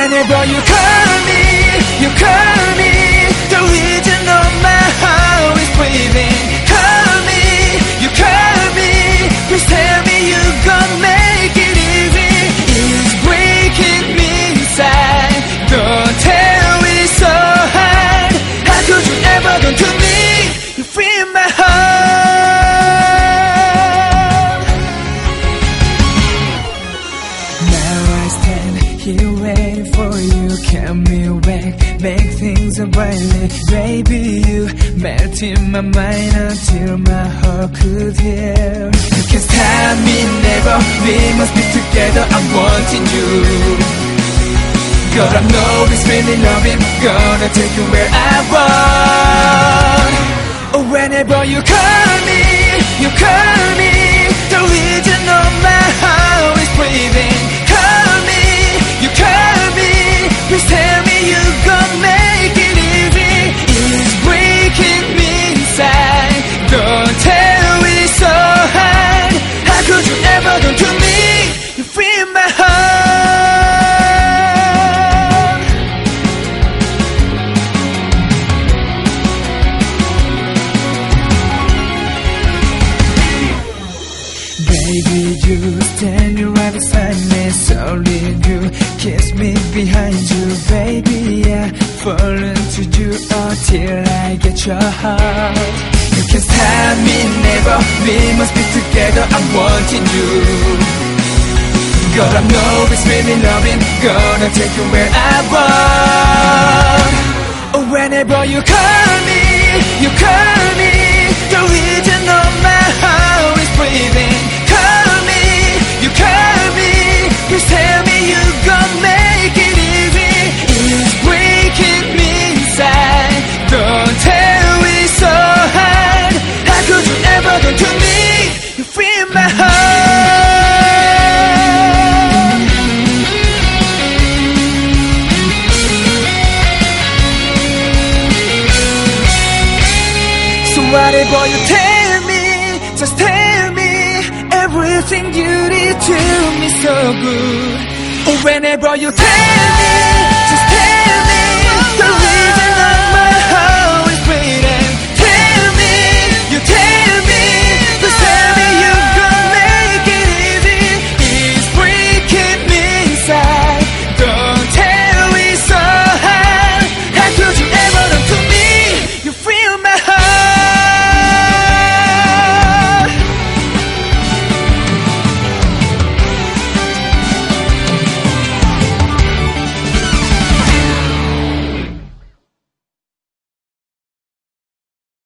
Whenever you call here waiting for you. Come me back, make things a brightly Baby, you melt in my mind Until my heart could hear. You can stop me never We must be together, I'm wanting you. Girl, I know it's really loving Gonna take you where I want. Whenever you call me You call Baby, you stand right beside me, slowly you kiss me behind you, baby. I fall into you until I get your heart. You can stop me, never. We must be together. I'm wanting you. Girl, I know it's really loving. Gonna take you where I want. Whenever you call Whatever you tell me, just tell me everything you did to me so good. Or whenever you tell